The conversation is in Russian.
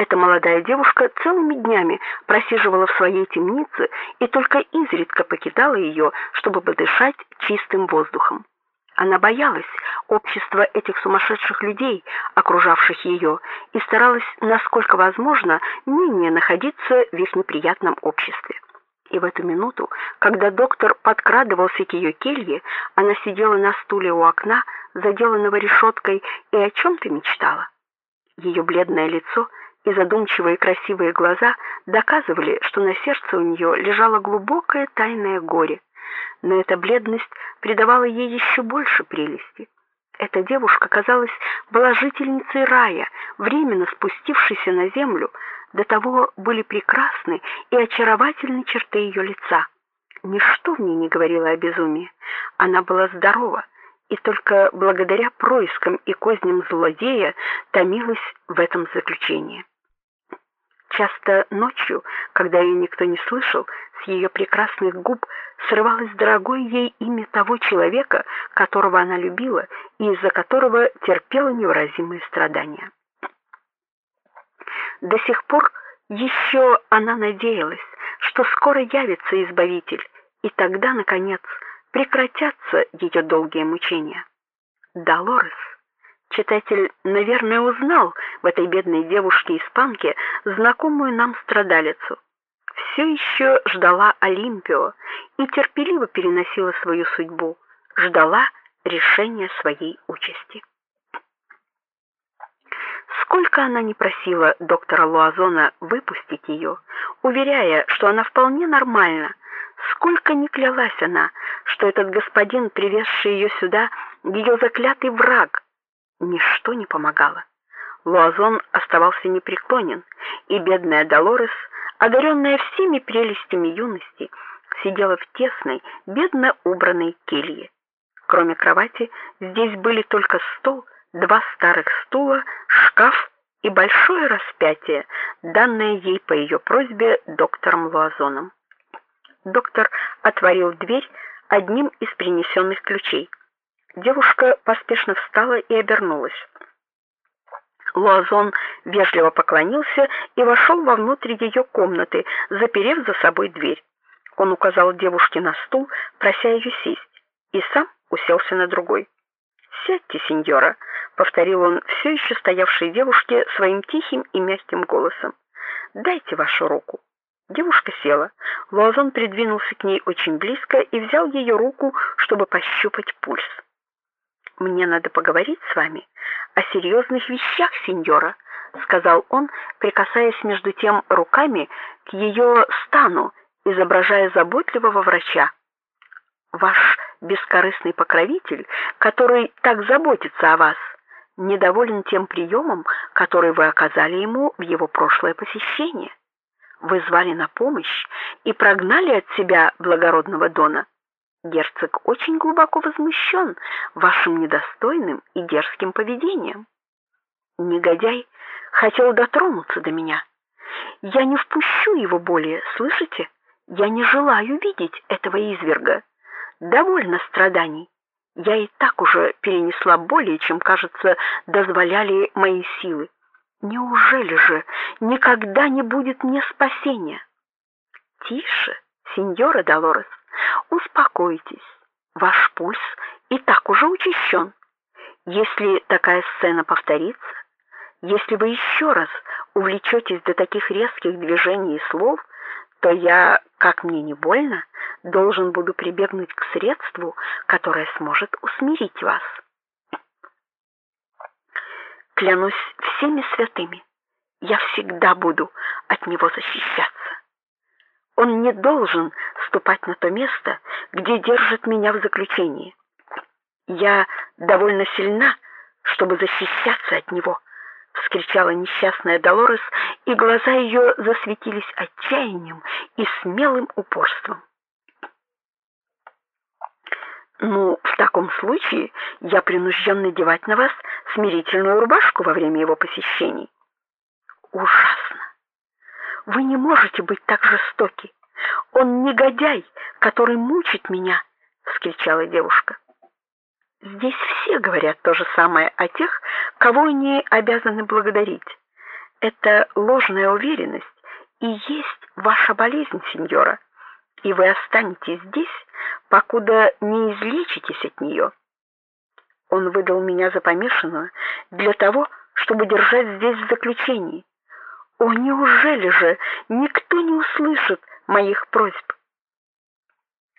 Эта молодая девушка целыми днями просиживала в своей темнице и только изредка покидала ее, чтобы подышать чистым воздухом. Она боялась общества этих сумасшедших людей, окружавших ее, и старалась, насколько возможно, менее находиться в их неприятном обществе. И в эту минуту, когда доктор подкрадывался к ее келье, она сидела на стуле у окна, заделанного решеткой, и о чем то мечтала. Ее бледное лицо и задумчивые красивые глаза доказывали, что на сердце у нее лежало глубокое тайное горе. Но эта бледность придавала ей еще больше прелести. Эта девушка, казалось, была жительницей рая, временно спустившейся на землю. До того были прекрасны и очаровательны черты ее лица. Ничто в ней не говорило о безумии. Она была здорова, и только благодаря проискам и козням злодея томилась в этом заключении. Часто ночью, когда ее никто не слышал, с ее прекрасных губ срывалось дорогое ей имя того человека, которого она любила и из-за которого терпела невыразимые страдания. До сих пор еще она надеялась, что скоро явится избавитель, и тогда наконец прекратятся ее долгие мучения. Долорес Читатель, наверное, узнал в этой бедной девушке-испанке знакомую нам страдалицу. Все еще ждала Олимпио и терпеливо переносила свою судьбу, ждала решения своей участи. Сколько она не просила доктора Луазона выпустить ее, уверяя, что она вполне нормальна, сколько не клялась она, что этот господин, привезший ее сюда, ее заклятый враг, Ничто не помогало. Луазон оставался непреклонен, и бедная Долорес, одаренная всеми прелестями юности, сидела в тесной, бедно убранной келье. Кроме кровати, здесь были только стол, два старых стула, шкаф и большое распятие, данное ей по ее просьбе доктором Луазоном. Доктор отворил дверь одним из принесенных ключей. Девушка поспешно встала и обернулась. Луазон вежливо поклонился и вошел вовнутрь ее комнаты, заперев за собой дверь. Он указал девушке на стул, прося ее сесть, и сам уселся на другой. "Сядьте, сеньора", повторил он все еще стоявшей девушке своим тихим и мягким голосом. "Дайте вашу руку". Девушка села. Луазон придвинулся к ней очень близко и взял ее руку, чтобы пощупать пульс. Мне надо поговорить с вами о серьезных вещах, сеньора, сказал он, прикасаясь между тем руками к ее стану, изображая заботливого врача. Ваш бескорыстный покровитель, который так заботится о вас, недоволен тем приемом, который вы оказали ему в его прошлое посещение. Вы звали на помощь и прогнали от себя благородного дона. Герцог очень глубоко возмущен вашим недостойным и дерзким поведением. Негодяй хотел дотронуться до меня. Я не впущу его более, слышите? Я не желаю видеть этого изверга. Довольно страданий. Я и так уже перенесла более, чем, кажется, дозволяли мои силы. Неужели же никогда не будет мне спасения? Тише, сеньора Долорес. Успокойтесь. Ваш пульс и так уже учащен. Если такая сцена повторится, если вы еще раз увлечетесь до таких резких движений и слов, то я, как мне не больно, должен буду прибегнуть к средству, которое сможет усмирить вас. Клянусь всеми святыми, я всегда буду от него защищаться. Он не должен ступать на то место, где держит меня в заключении. Я довольно сильна, чтобы защищаться от него, вскричала несчастная Долорес, и глаза ее засветились отчаянием и смелым упорством. Ну, в таком случае я принужден надевать на вас смирительную рубашку во время его посещений. Ужасно. Вы не можете быть так жестоки. Он негодяй, который мучит меня, вскричала девушка. Здесь все говорят то же самое о тех, кого они обязаны благодарить. Эта ложная уверенность и есть ваша болезнь, сеньора, и вы останетесь здесь, покуда не излечитесь от нее. Он выдал меня за помешанную для того, чтобы держать здесь в заключении. О, неужели же никто не услышит моих просьб?